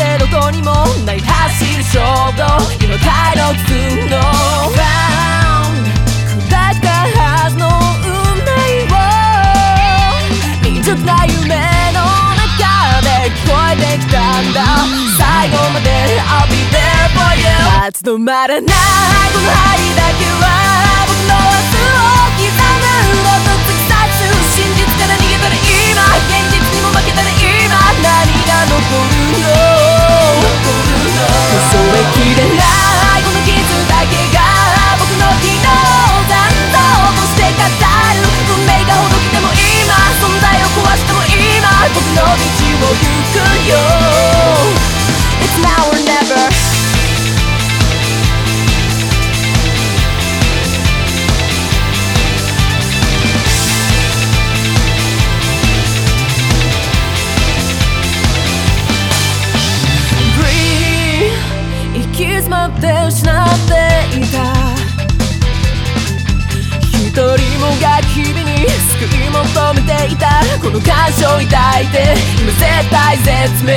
てどこにもない走る衝動。今快楽風の Found 砕けたはずの運命を。未熟な夢の中で聞こえてきたんだ。最後まで I'll be there for you 立ち止まらないこの針だを抱いて今絶対絶命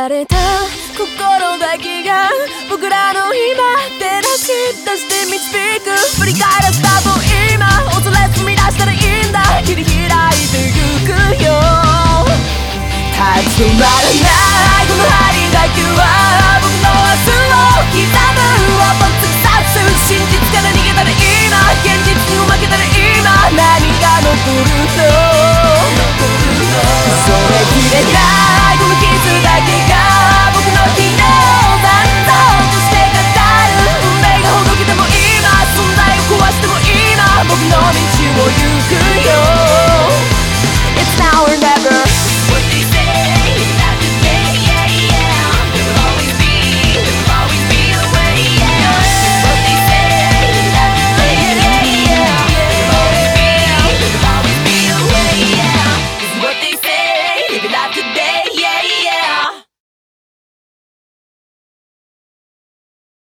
られた。心だけが僕らの今照らし出して導く。振り返らず多分今恐れずみ出したらいいんだ。切り開いてゆくよ。立ち止まらないこの針だけは僕の明日を刻む音突き刺す。真実から逃げたら今現実にも負けたら今。何が残るの？それきれないが